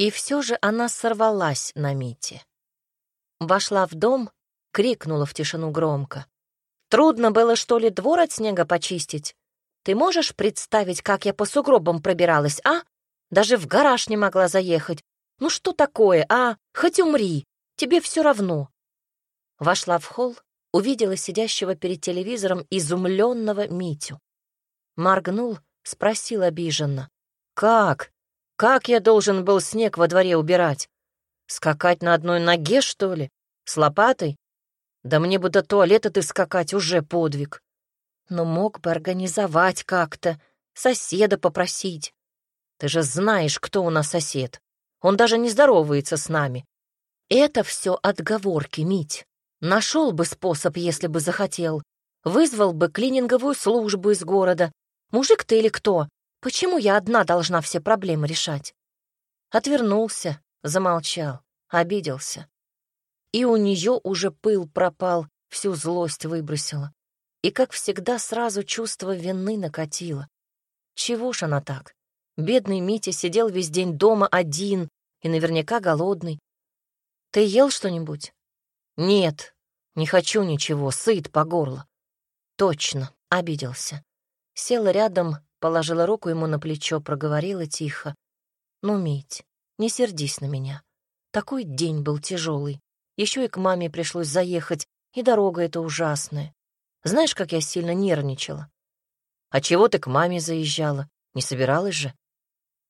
И все же она сорвалась на Мите. Вошла в дом, крикнула в тишину громко. «Трудно было, что ли, двор от снега почистить? Ты можешь представить, как я по сугробам пробиралась, а? Даже в гараж не могла заехать. Ну что такое, а? Хоть умри, тебе все равно». Вошла в холл, увидела сидящего перед телевизором изумленного Митю. Моргнул, спросил обиженно. «Как? Как я должен был снег во дворе убирать? Скакать на одной ноге, что ли? С лопатой? Да мне бы до туалета ты скакать уже подвиг. Но мог бы организовать как-то, соседа попросить. Ты же знаешь, кто у нас сосед. Он даже не здоровается с нами. Это все отговорки, Мить. Нашел бы способ, если бы захотел. Вызвал бы клининговую службу из города. Мужик ты или кто? Почему я одна должна все проблемы решать? Отвернулся, замолчал, обиделся. И у нее уже пыл пропал, всю злость выбросила. И, как всегда, сразу чувство вины накатило. Чего ж она так? Бедный Митя сидел весь день дома один и наверняка голодный. Ты ел что-нибудь? Нет, не хочу ничего, сыт по горло. Точно, обиделся. Села рядом, Положила руку ему на плечо, проговорила тихо. «Ну, Мить, не сердись на меня. Такой день был тяжелый. Еще и к маме пришлось заехать, и дорога эта ужасная. Знаешь, как я сильно нервничала? А чего ты к маме заезжала? Не собиралась же?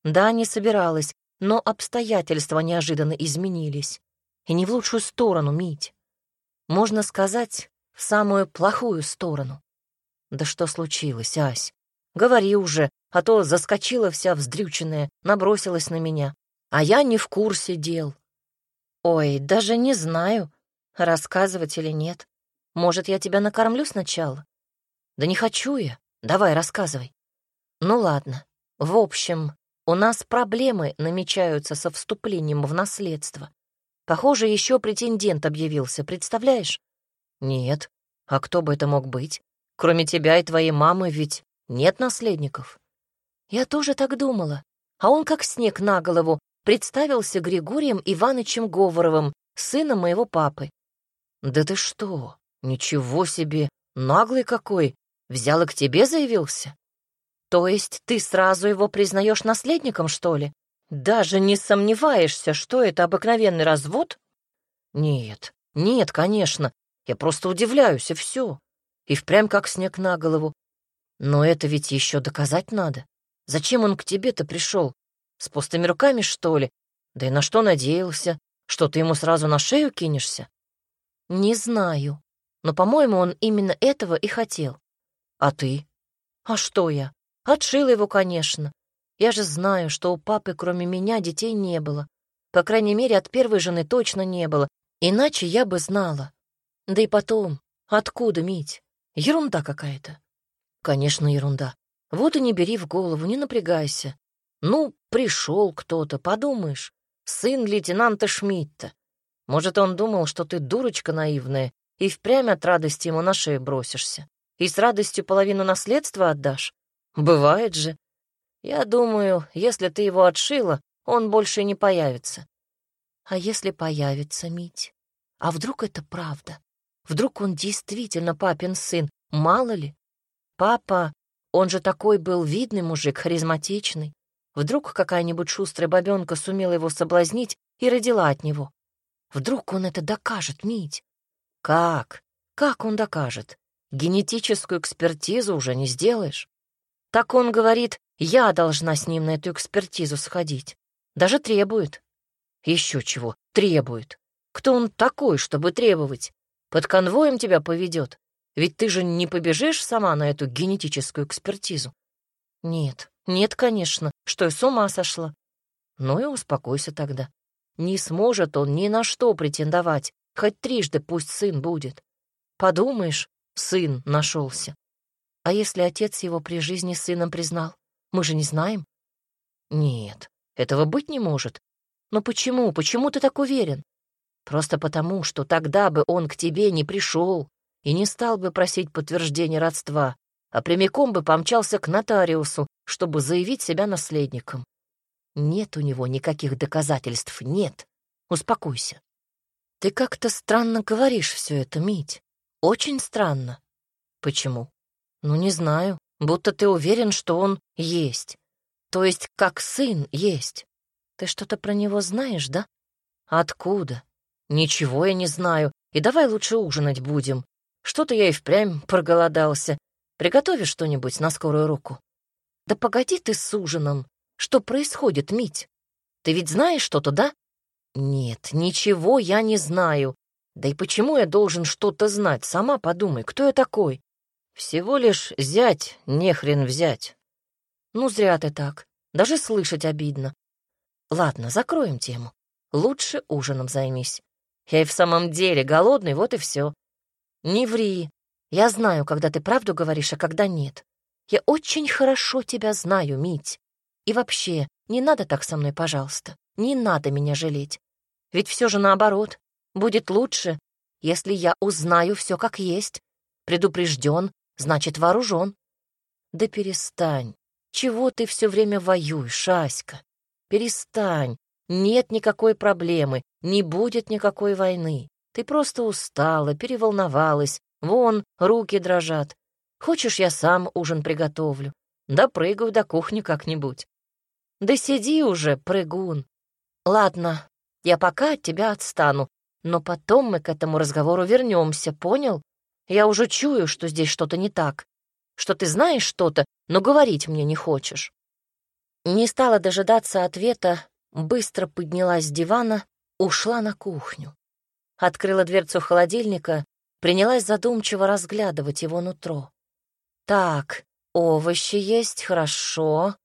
Да, не собиралась, но обстоятельства неожиданно изменились. И не в лучшую сторону, Мить. Можно сказать, в самую плохую сторону. Да что случилось, Ась? Говори уже, а то заскочила вся вздрюченная, набросилась на меня. А я не в курсе дел. Ой, даже не знаю, рассказывать или нет. Может, я тебя накормлю сначала? Да не хочу я. Давай, рассказывай. Ну ладно. В общем, у нас проблемы намечаются со вступлением в наследство. Похоже, еще претендент объявился, представляешь? Нет. А кто бы это мог быть? Кроме тебя и твоей мамы ведь нет наследников. Я тоже так думала. А он, как снег на голову, представился Григорием Ивановичем Говоровым, сыном моего папы. Да ты что? Ничего себе! Наглый какой! Взял и к тебе заявился? То есть ты сразу его признаешь наследником, что ли? Даже не сомневаешься, что это обыкновенный развод? Нет, нет, конечно. Я просто удивляюсь, и все. И впрямь как снег на голову. Но это ведь еще доказать надо. Зачем он к тебе-то пришел? С пустыми руками, что ли? Да и на что надеялся? Что ты ему сразу на шею кинешься? Не знаю. Но, по-моему, он именно этого и хотел. А ты? А что я? Отшила его, конечно. Я же знаю, что у папы, кроме меня, детей не было. По крайней мере, от первой жены точно не было. Иначе я бы знала. Да и потом, откуда, Мить? Ерунда какая-то. Конечно, ерунда. Вот и не бери в голову, не напрягайся. Ну, пришел кто-то, подумаешь. Сын лейтенанта Шмидта. Может, он думал, что ты дурочка наивная, и впрямь от радости ему на шею бросишься. И с радостью половину наследства отдашь? Бывает же. Я думаю, если ты его отшила, он больше не появится. А если появится, Мить? А вдруг это правда? Вдруг он действительно папин сын? Мало ли? Папа, он же такой был видный мужик, харизматичный. Вдруг какая-нибудь шустрая бабенка сумела его соблазнить и родила от него. Вдруг он это докажет, Мить? Как? Как он докажет? Генетическую экспертизу уже не сделаешь. Так он говорит, я должна с ним на эту экспертизу сходить. Даже требует. Еще чего, требует. Кто он такой, чтобы требовать? Под конвоем тебя поведет. Ведь ты же не побежишь сама на эту генетическую экспертизу. Нет, нет, конечно, что я с ума сошла. Ну и успокойся тогда. Не сможет он ни на что претендовать, хоть трижды пусть сын будет. Подумаешь, сын нашелся. А если отец его при жизни сыном признал? Мы же не знаем. Нет, этого быть не может. Но почему, почему ты так уверен? Просто потому, что тогда бы он к тебе не пришел, и не стал бы просить подтверждения родства, а прямиком бы помчался к нотариусу, чтобы заявить себя наследником. Нет у него никаких доказательств, нет. Успокойся. Ты как-то странно говоришь все это, Мить. Очень странно. Почему? Ну, не знаю. Будто ты уверен, что он есть. То есть, как сын есть. Ты что-то про него знаешь, да? Откуда? Ничего я не знаю. И давай лучше ужинать будем. Что-то я и впрямь проголодался. Приготовишь что-нибудь на скорую руку? Да погоди ты с ужином. Что происходит, Мить? Ты ведь знаешь что-то, да? Нет, ничего я не знаю. Да и почему я должен что-то знать? Сама подумай, кто я такой? Всего лишь зять, не хрен взять. Ну, зря ты так. Даже слышать обидно. Ладно, закроем тему. Лучше ужином займись. Я и в самом деле голодный, вот и все. Не ври. Я знаю, когда ты правду говоришь, а когда нет. Я очень хорошо тебя знаю, Мить. И вообще, не надо так со мной, пожалуйста. Не надо меня жалеть. Ведь все же наоборот. Будет лучше, если я узнаю все как есть. Предупрежден, значит вооружен. Да перестань. Чего ты все время воюешь, Аська? Перестань. Нет никакой проблемы, не будет никакой войны. Ты просто устала, переволновалась. Вон, руки дрожат. Хочешь, я сам ужин приготовлю? Да прыгаю до кухни как-нибудь. Да сиди уже, прыгун. Ладно, я пока от тебя отстану, но потом мы к этому разговору вернемся, понял? Я уже чую, что здесь что-то не так, что ты знаешь что-то, но говорить мне не хочешь. Не стала дожидаться ответа, быстро поднялась с дивана, ушла на кухню. Открыла дверцу холодильника, принялась задумчиво разглядывать его нутро. Так, овощи есть, хорошо.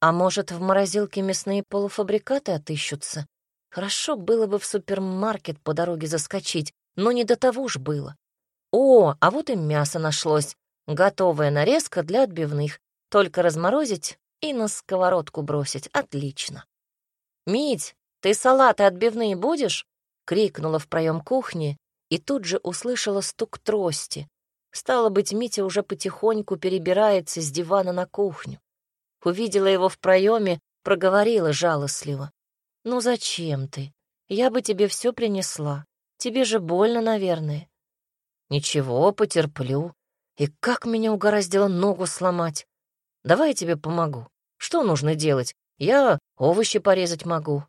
А может, в морозилке мясные полуфабрикаты отыщутся? Хорошо было бы в супермаркет по дороге заскочить, но не до того ж было. О, а вот и мясо нашлось. Готовая нарезка для отбивных. Только разморозить и на сковородку бросить. Отлично. «Мить, ты салаты отбивные будешь?» — крикнула в проем кухни и тут же услышала стук трости. Стало быть, Митя уже потихоньку перебирается с дивана на кухню. Увидела его в проеме, проговорила жалостливо. «Ну зачем ты? Я бы тебе все принесла. Тебе же больно, наверное». «Ничего, потерплю. И как меня угораздило ногу сломать? Давай я тебе помогу. Что нужно делать? Я овощи порезать могу».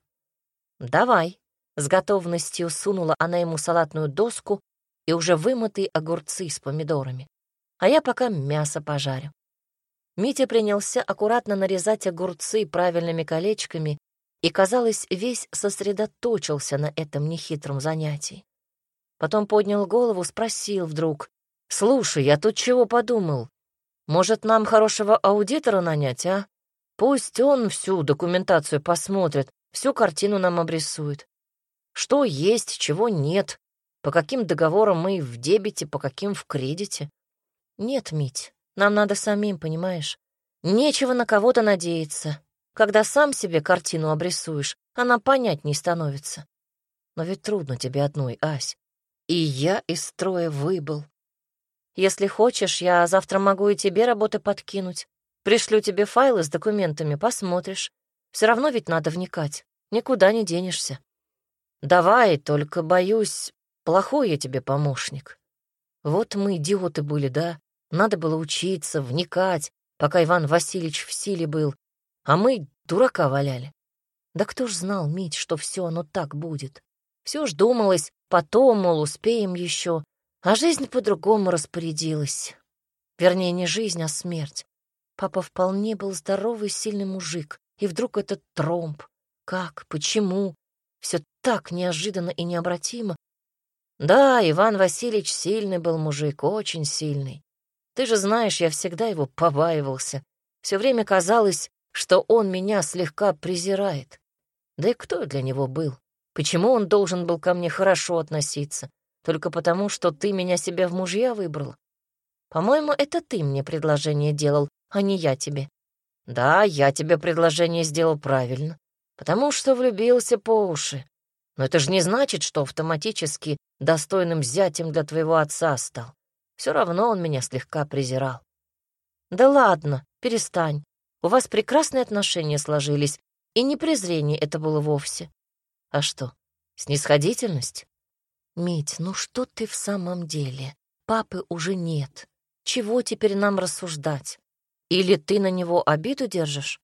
«Давай». С готовностью сунула она ему салатную доску и уже вымытые огурцы с помидорами. А я пока мясо пожарю. Митя принялся аккуратно нарезать огурцы правильными колечками и, казалось, весь сосредоточился на этом нехитром занятии. Потом поднял голову, спросил вдруг, «Слушай, я тут чего подумал? Может, нам хорошего аудитора нанять, а? Пусть он всю документацию посмотрит, всю картину нам обрисует. Что есть, чего нет, по каким договорам мы в дебете, по каким в кредите. Нет, Мить, нам надо самим, понимаешь? Нечего на кого-то надеяться. Когда сам себе картину обрисуешь, она понять не становится. Но ведь трудно тебе одной, Ась. И я из строя выбыл. Если хочешь, я завтра могу и тебе работы подкинуть. Пришлю тебе файлы с документами, посмотришь. Все равно ведь надо вникать. Никуда не денешься. Давай, только боюсь, плохой я тебе помощник. Вот мы идиоты были, да? Надо было учиться, вникать, пока Иван Васильевич в силе был, а мы дурака валяли. Да кто ж знал, Мить, что все оно так будет? Все ж думалось, потом, мол, успеем еще, а жизнь по-другому распорядилась. Вернее, не жизнь, а смерть. Папа вполне был здоровый, сильный мужик, и вдруг этот тромб. Как? Почему? Все так неожиданно и необратимо. Да, Иван Васильевич сильный был мужик, очень сильный. Ты же знаешь, я всегда его побаивался. Все время казалось, что он меня слегка презирает. Да и кто для него был? Почему он должен был ко мне хорошо относиться? Только потому, что ты меня себе в мужья выбрал? По-моему, это ты мне предложение делал, а не я тебе. Да, я тебе предложение сделал правильно, потому что влюбился по уши. Но это же не значит, что автоматически достойным зятем для твоего отца стал. Все равно он меня слегка презирал. Да ладно, перестань. У вас прекрасные отношения сложились. И не презрение это было вовсе. А что, снисходительность? Мить, ну что ты в самом деле? Папы уже нет. Чего теперь нам рассуждать? Или ты на него обиду держишь?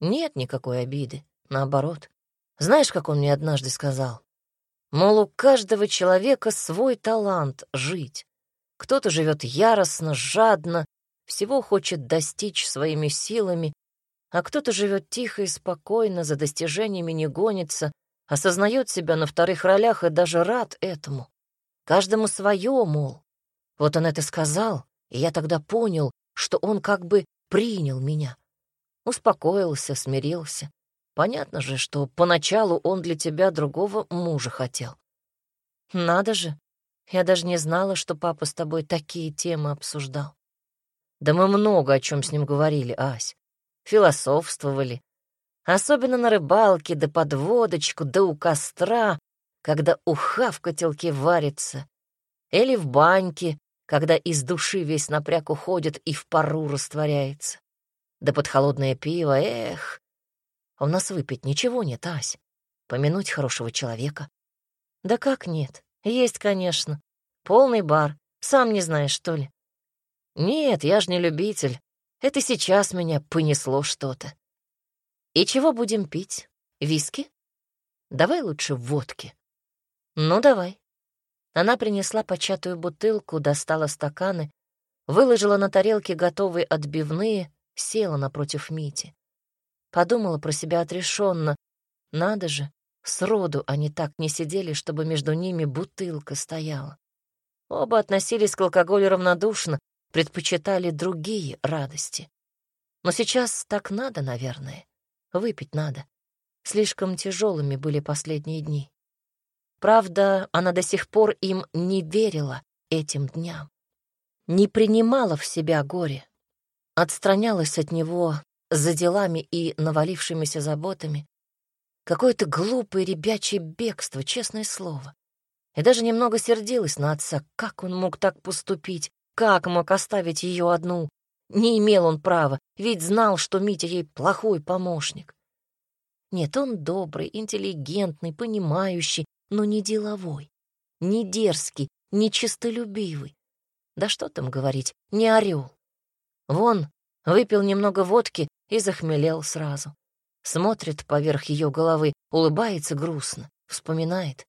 Нет никакой обиды, наоборот. Знаешь, как он мне однажды сказал? Мол, у каждого человека свой талант жить. Кто-то живет яростно, жадно, всего хочет достичь своими силами, а кто-то живет тихо и спокойно, за достижениями не гонится, осознает себя на вторых ролях и даже рад этому. Каждому свое, мол. Вот он это сказал, и я тогда понял, что он как бы принял меня. Успокоился, смирился. Понятно же, что поначалу он для тебя другого мужа хотел. Надо же, я даже не знала, что папа с тобой такие темы обсуждал. Да мы много о чем с ним говорили, Ась философствовали. Особенно на рыбалке, да под водочку, да у костра, когда уха в котелке варится. Или в баньке, когда из души весь напряг уходит и в пару растворяется. Да под холодное пиво, эх. А у нас выпить ничего нет, Ась. Помянуть хорошего человека. Да как нет? Есть, конечно. Полный бар. Сам не знаешь, что ли? Нет, я ж не любитель. Это сейчас меня понесло что-то. И чего будем пить? Виски? Давай лучше водки. Ну, давай. Она принесла початую бутылку, достала стаканы, выложила на тарелке готовые отбивные, села напротив Мити. Подумала про себя отрешенно. Надо же, сроду они так не сидели, чтобы между ними бутылка стояла. Оба относились к алкоголю равнодушно, предпочитали другие радости. Но сейчас так надо, наверное. Выпить надо. Слишком тяжелыми были последние дни. Правда, она до сих пор им не верила этим дням. Не принимала в себя горе. Отстранялась от него за делами и навалившимися заботами. Какое-то глупое ребячье бегство, честное слово. И даже немного сердилась на отца, как он мог так поступить, как мог оставить ее одну? Не имел он права, ведь знал, что Митя ей плохой помощник. Нет, он добрый, интеллигентный, понимающий, но не деловой, не дерзкий, не честолюбивый. Да что там говорить, не орел. Вон, выпил немного водки и захмелел сразу. Смотрит поверх ее головы, улыбается грустно, вспоминает.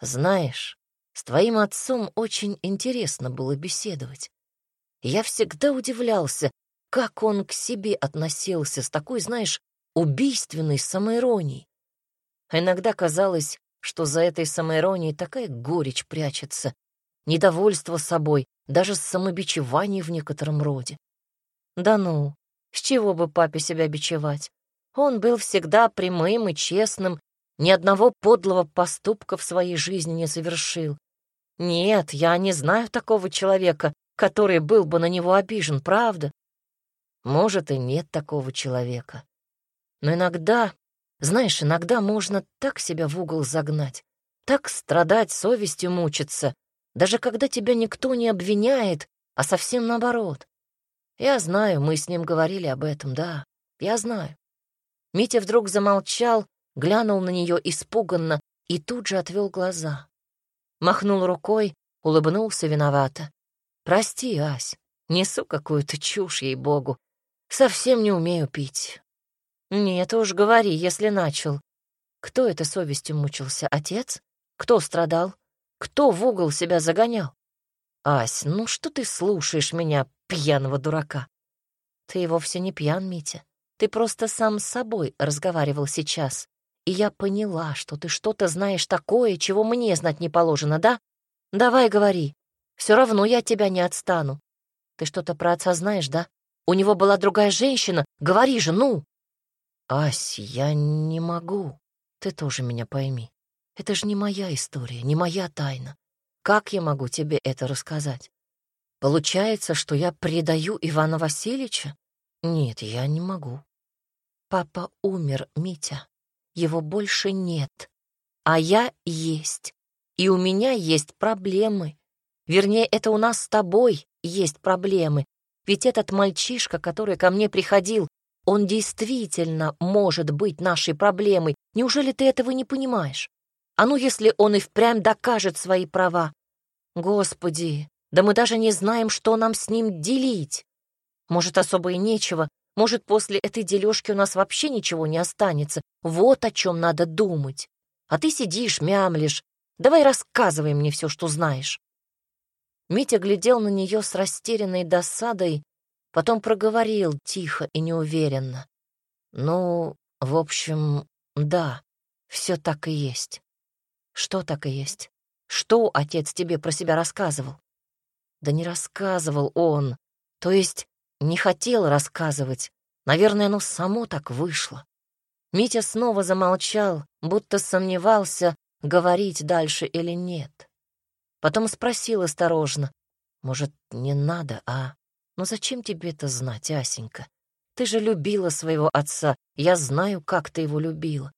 Знаешь, с твоим отцом очень интересно было беседовать. Я всегда удивлялся, как он к себе относился с такой, знаешь, убийственной самоиронией. Иногда казалось, что за этой самоиронией такая горечь прячется, недовольство собой, даже самобичевание в некотором роде. Да ну, с чего бы папе себя бичевать? Он был всегда прямым и честным, ни одного подлого поступка в своей жизни не совершил. Нет, я не знаю такого человека, который был бы на него обижен, правда? Может, и нет такого человека. Но иногда, знаешь, иногда можно так себя в угол загнать, так страдать, совестью мучиться, даже когда тебя никто не обвиняет, а совсем наоборот. Я знаю, мы с ним говорили об этом, да, я знаю. Митя вдруг замолчал, глянул на нее испуганно и тут же отвел глаза. Махнул рукой, улыбнулся виновато. «Прости, Ась, несу какую-то чушь, ей-богу. Совсем не умею пить». «Нет уж, говори, если начал. Кто это совестью мучился? Отец? Кто страдал? Кто в угол себя загонял? Ась, ну что ты слушаешь меня, пьяного дурака? Ты вовсе не пьян, Митя. Ты просто сам с собой разговаривал сейчас и я поняла, что ты что-то знаешь такое, чего мне знать не положено, да? Давай говори. Все равно я от тебя не отстану. Ты что-то про отца знаешь, да? У него была другая женщина. Говори же, ну!» «Ась, я не могу. Ты тоже меня пойми. Это же не моя история, не моя тайна. Как я могу тебе это рассказать? Получается, что я предаю Ивана Васильевича? Нет, я не могу. Папа умер, Митя. Его больше нет. А я есть. И у меня есть проблемы. Вернее, это у нас с тобой есть проблемы. Ведь этот мальчишка, который ко мне приходил, Он действительно может быть нашей проблемой. Неужели ты этого не понимаешь? А ну, если он и впрямь докажет свои права? Господи, да мы даже не знаем, что нам с ним делить. Может, особо и нечего. Может, после этой дележки у нас вообще ничего не останется. Вот о чем надо думать. А ты сидишь, мямлишь. Давай рассказывай мне все, что знаешь. Митя глядел на нее с растерянной досадой, потом проговорил тихо и неуверенно. «Ну, в общем, да, все так и есть». «Что так и есть? Что отец тебе про себя рассказывал?» «Да не рассказывал он. То есть не хотел рассказывать. Наверное, оно само так вышло». Митя снова замолчал, будто сомневался, говорить дальше или нет. Потом спросил осторожно. «Может, не надо, а? Ну зачем тебе это знать, Асенька? Ты же любила своего отца, я знаю, как ты его любила.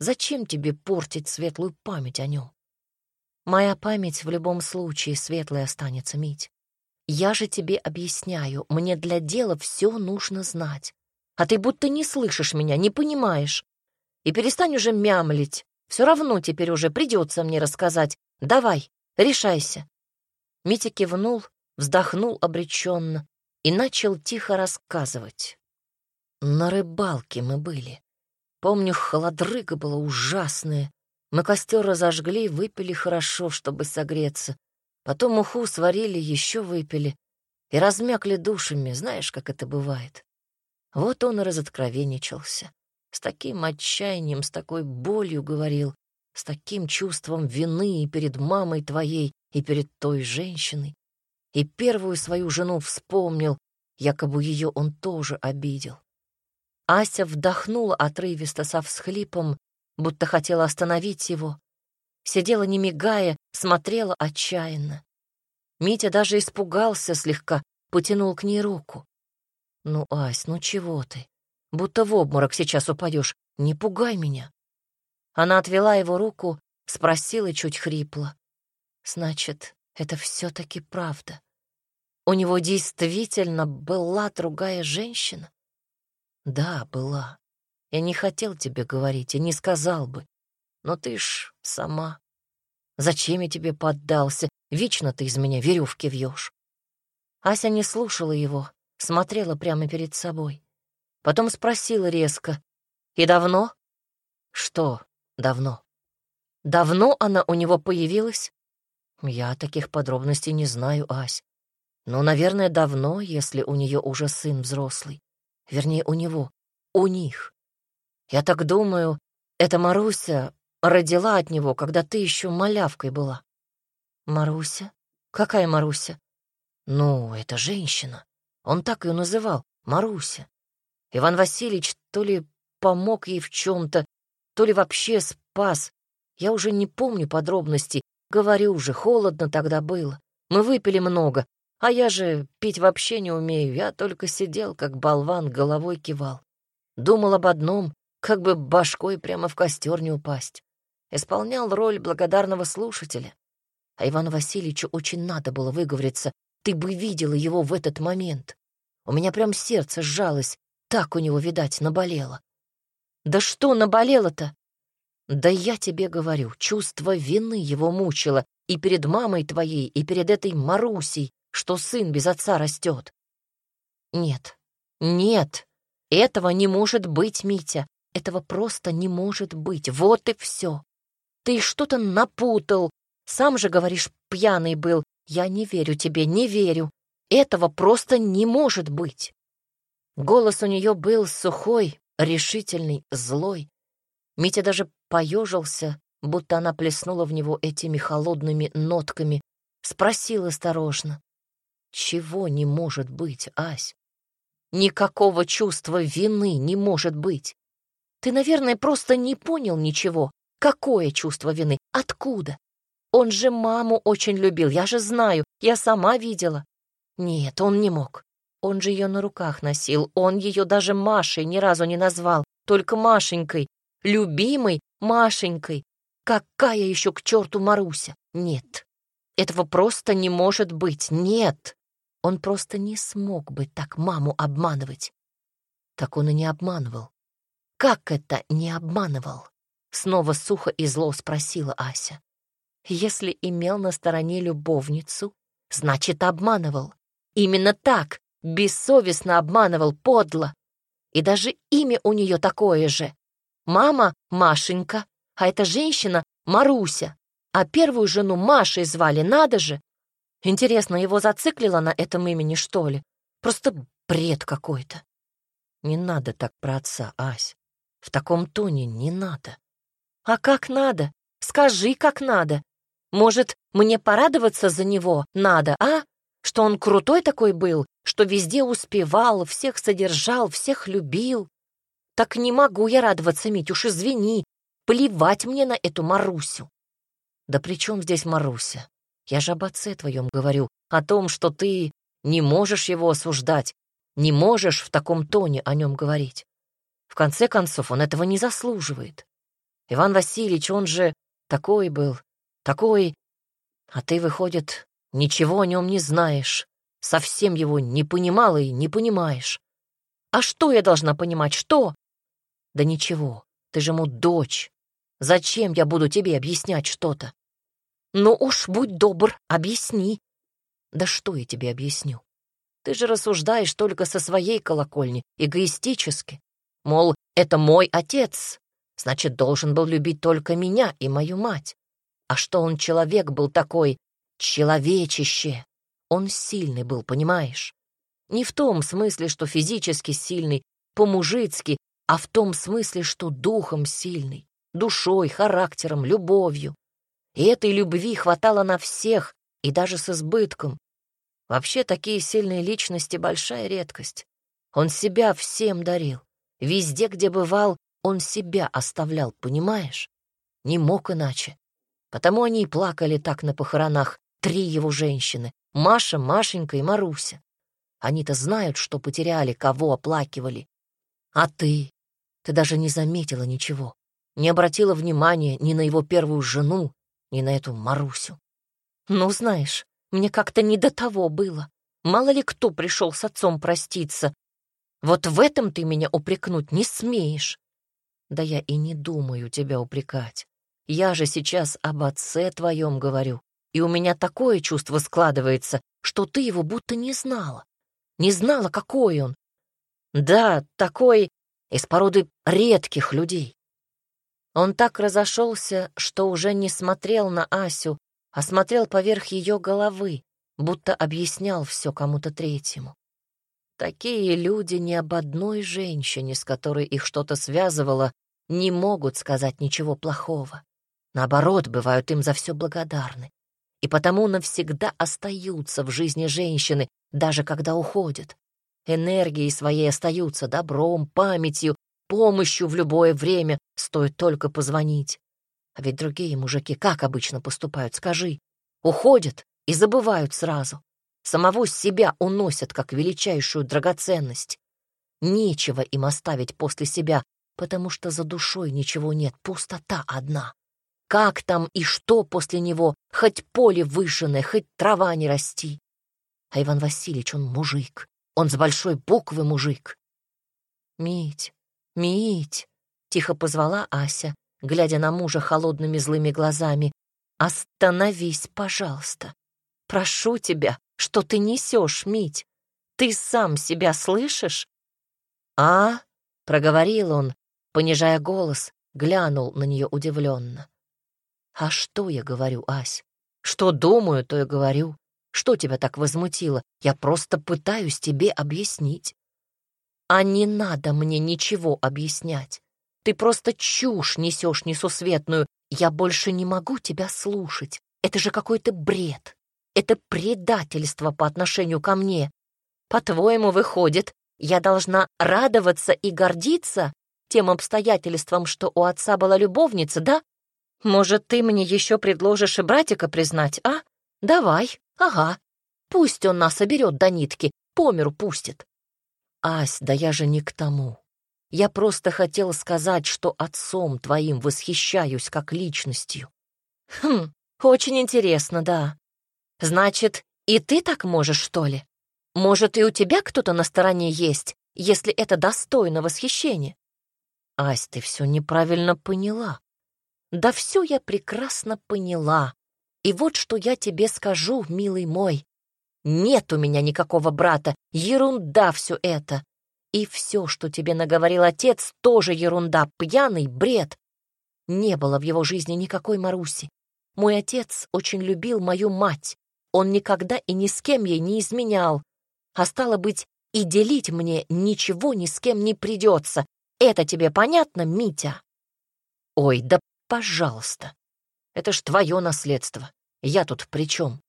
Зачем тебе портить светлую память о нем? Моя память в любом случае светлой останется, Мить. Я же тебе объясняю, мне для дела все нужно знать. А ты будто не слышишь меня, не понимаешь. И перестань уже мямлить. Все равно теперь уже придется мне рассказать. Давай, Решайся. Митя кивнул, вздохнул обреченно и начал тихо рассказывать. На рыбалке мы были. Помню, холодрыга была ужасная. Мы костер разожгли, выпили хорошо, чтобы согреться. Потом уху сварили, еще выпили. И размякли душами, знаешь, как это бывает. Вот он и разоткровенничался. С таким отчаянием, с такой болью говорил, с таким чувством вины и перед мамой твоей, и перед той женщиной. И первую свою жену вспомнил, якобы ее он тоже обидел. Ася вдохнула отрывисто со всхлипом, будто хотела остановить его. Сидела не мигая, смотрела отчаянно. Митя даже испугался слегка, потянул к ней руку. «Ну, Ась, ну чего ты? Будто в обморок сейчас упадешь. Не пугай меня». Она отвела его руку, спросила чуть хрипло. «Значит, это все-таки правда. У него действительно была другая женщина?» «Да, была. Я не хотел тебе говорить и не сказал бы. Но ты ж сама. Зачем я тебе поддался? Вечно ты из меня веревки вьешь». Ася не слушала его, смотрела прямо перед собой. Потом спросила резко. «И давно?» «Что?» Давно. Давно она у него появилась? Я таких подробностей не знаю, Ась. Но, наверное, давно, если у нее уже сын взрослый. Вернее, у него. У них. Я так думаю, эта Маруся родила от него, когда ты еще малявкой была. Маруся? Какая Маруся? Ну, это женщина. Он так ее называл, Маруся. Иван Васильевич то ли помог ей в чем-то, то ли вообще спас. Я уже не помню подробностей. Говорю уже, холодно тогда было. Мы выпили много, а я же пить вообще не умею. Я только сидел, как болван, головой кивал. Думал об одном, как бы башкой прямо в костер не упасть. Исполнял роль благодарного слушателя. А Ивану Васильевичу очень надо было выговориться. Ты бы видела его в этот момент. У меня прям сердце сжалось. Так у него, видать, наболело. Да что наболело-то? Да я тебе говорю, чувство вины его мучило и перед мамой твоей, и перед этой Марусей, что сын без отца растет. Нет, нет, этого не может быть, Митя. Этого просто не может быть. Вот и все. Ты что-то напутал. Сам же говоришь, пьяный был. Я не верю тебе, не верю. Этого просто не может быть. Голос у нее был сухой, решительный, злой. Митя даже поежился, будто она плеснула в него этими холодными нотками, спросил осторожно. «Чего не может быть, Ась? Никакого чувства вины не может быть. Ты, наверное, просто не понял ничего. Какое чувство вины? Откуда? Он же маму очень любил, я же знаю, я сама видела. Нет, он не мог. Он же ее на руках носил, он ее даже Машей ни разу не назвал, только Машенькой, любимой Машенькой. Какая еще к черту Маруся? Нет, этого просто не может быть, нет. Он просто не смог бы так маму обманывать. Так он и не обманывал. Как это не обманывал? Снова сухо и зло спросила Ася. Если имел на стороне любовницу, значит, обманывал. Именно так, бессовестно обманывал, подло. И даже имя у нее такое же. Мама — Машенька, а эта женщина — Маруся. А первую жену Машей звали, надо же. Интересно, его зациклило на этом имени, что ли? Просто бред какой-то. Не надо так про отца, Ась. В таком тоне не надо. А как надо? Скажи, как надо. Может, мне порадоваться за него надо, а? Что он крутой такой был, что везде успевал, всех содержал, всех любил. Так не могу я радоваться, Мить, уж извини. Плевать мне на эту Марусю. Да при чем здесь Маруся? Я же об отце твоем говорю, о том, что ты не можешь его осуждать, не можешь в таком тоне о нем говорить. В конце концов, он этого не заслуживает. Иван Васильевич, он же такой был, такой... А ты, выходит, ничего о нем не знаешь, совсем его не понимала и не понимаешь. А что я должна понимать, что? Да ничего, ты же ему дочь. Зачем я буду тебе объяснять что-то? Ну уж будь добр, объясни. Да что я тебе объясню? Ты же рассуждаешь только со своей колокольни, эгоистически. Мол, это мой отец, значит, должен был любить только меня и мою мать. А что он человек был такой, человечище. Он сильный был, понимаешь? Не в том смысле, что физически сильный, по-мужицки, а в том смысле, что духом сильный, душой, характером, любовью. И этой любви хватало на всех, и даже с избытком. Вообще, такие сильные личности — большая редкость. Он себя всем дарил. Везде, где бывал, он себя оставлял, понимаешь? Не мог иначе. Потому они и плакали так на похоронах, три его женщины — Маша, Машенька и Маруся. Они-то знают, что потеряли, кого оплакивали. А ты? Ты даже не заметила ничего, не обратила внимания ни на его первую жену, ни на эту Марусю. Ну, знаешь, мне как-то не до того было. Мало ли кто пришел с отцом проститься. Вот в этом ты меня упрекнуть не смеешь. Да я и не думаю тебя упрекать. Я же сейчас об отце твоем говорю, и у меня такое чувство складывается, что ты его будто не знала. Не знала, какой он. Да, такой из породы редких людей. Он так разошелся, что уже не смотрел на Асю, а смотрел поверх ее головы, будто объяснял все кому-то третьему. Такие люди ни об одной женщине, с которой их что-то связывало, не могут сказать ничего плохого. Наоборот, бывают им за все благодарны. И потому навсегда остаются в жизни женщины, даже когда уходят. Энергией своей остаются добром, памятью, помощью в любое время, стоит только позвонить. А ведь другие мужики как обычно поступают, скажи? Уходят и забывают сразу. Самого себя уносят как величайшую драгоценность. Нечего им оставить после себя, потому что за душой ничего нет, пустота одна. Как там и что после него, хоть поле выжженное, хоть трава не расти. А Иван Васильевич, он мужик, он с большой буквы мужик. «Мить, Мить!» — тихо позвала Ася, глядя на мужа холодными злыми глазами. «Остановись, пожалуйста. Прошу тебя, что ты несешь, Мить? Ты сам себя слышишь?» «А?» — проговорил он, понижая голос, глянул на нее удивленно. «А что я говорю, Ась? Что думаю, то и говорю. Что тебя так возмутило? Я просто пытаюсь тебе объяснить. А не надо мне ничего объяснять. Ты просто чушь несешь несусветную. Я больше не могу тебя слушать. Это же какой-то бред. Это предательство по отношению ко мне. По-твоему, выходит, я должна радоваться и гордиться тем обстоятельством, что у отца была любовница, да? Может, ты мне еще предложишь и братика признать, а? Давай, ага. Пусть он нас соберет до нитки, по миру пустит. Ась, да я же не к тому. Я просто хотела сказать, что отцом твоим восхищаюсь как личностью. Хм, очень интересно, да. Значит, и ты так можешь, что ли? Может, и у тебя кто-то на стороне есть, если это достойно восхищения. Ась, ты все неправильно поняла. Да все я прекрасно поняла. И вот что я тебе скажу, милый мой. Нет у меня никакого брата, ерунда все это. И все, что тебе наговорил отец, тоже ерунда, пьяный бред. Не было в его жизни никакой Маруси. Мой отец очень любил мою мать. Он никогда и ни с кем ей не изменял. А стало быть, и делить мне ничего ни с кем не придется. Это тебе понятно, Митя? Ой, да пожалуйста. Это ж твое наследство. Я тут при чем?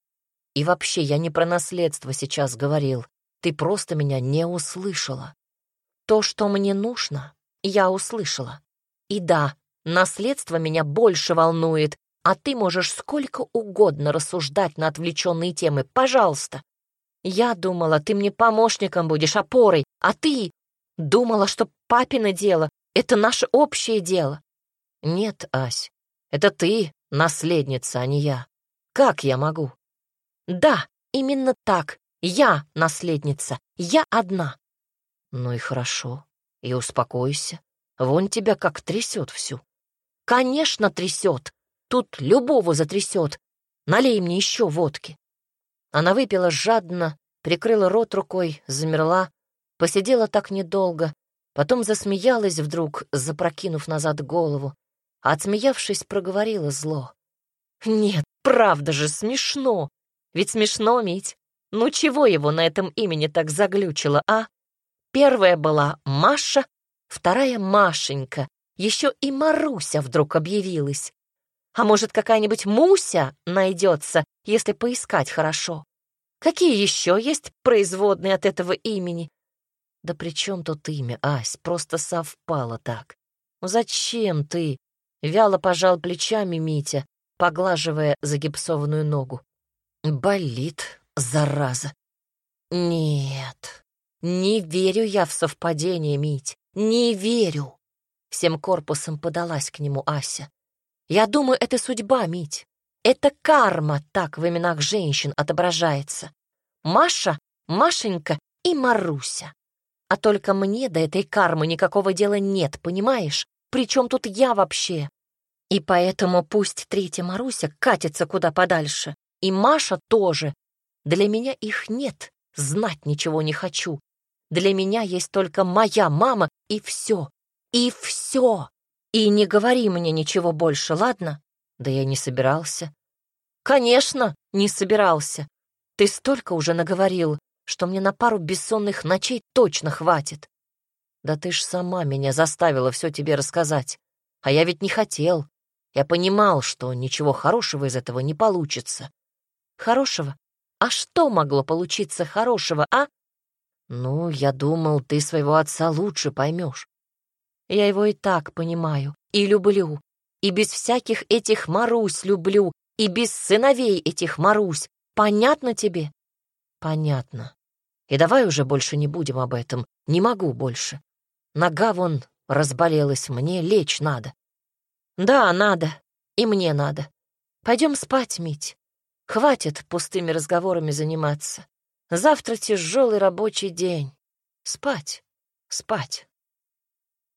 И вообще, я не про наследство сейчас говорил. Ты просто меня не услышала. То, что мне нужно, я услышала. И да, наследство меня больше волнует, а ты можешь сколько угодно рассуждать на отвлеченные темы. Пожалуйста. Я думала, ты мне помощником будешь, опорой, а ты думала, что папино дело — это наше общее дело. Нет, Ась, это ты наследница, а не я. Как я могу? Да, именно так. Я наследница. Я одна. Ну и хорошо. И успокойся. Вон тебя как трясет всю. Конечно, трясет. Тут любого затрясет. Налей мне еще водки. Она выпила жадно, прикрыла рот рукой, замерла, посидела так недолго, потом засмеялась вдруг, запрокинув назад голову, а отсмеявшись, проговорила зло. «Нет, правда же, смешно! Ведь смешно, Мить! Ну чего его на этом имени так заглючило, а? Первая была Маша, вторая Машенька, еще и Маруся вдруг объявилась. А может, какая-нибудь Муся найдется, если поискать хорошо? Какие еще есть производные от этого имени? Да при чем тут имя, Ась? Просто совпало так. Зачем ты? Вяло пожал плечами Митя, поглаживая загипсованную ногу. Болит, зараза. Нет, не верю я в совпадение, Мить, не верю. Всем корпусом подалась к нему Ася. Я думаю, это судьба, Мить. Это карма так в именах женщин отображается. Маша, Машенька и Маруся. А только мне до этой кармы никакого дела нет, понимаешь? Причем тут я вообще? И поэтому пусть третья Маруся катится куда подальше. И Маша тоже. Для меня их нет, знать ничего не хочу. Для меня есть только моя мама и все. И все. И не говори мне ничего больше, ладно? Да я не собирался. Конечно, не собирался. Ты столько уже наговорил, что мне на пару бессонных ночей точно хватит. Да ты ж сама меня заставила все тебе рассказать. А я ведь не хотел. Я понимал, что ничего хорошего из этого не получится. Хорошего? А что могло получиться хорошего, а? Ну, я думал, ты своего отца лучше поймешь. Я его и так понимаю, и люблю, и без всяких этих Марусь люблю, и без сыновей этих Марусь. Понятно тебе? Понятно. И давай уже больше не будем об этом. Не могу больше. Нога вон разболелась, мне лечь надо. Да, надо. И мне надо. Пойдем спать, Мить. Хватит пустыми разговорами заниматься. Завтра тяжелый рабочий день. Спать, спать.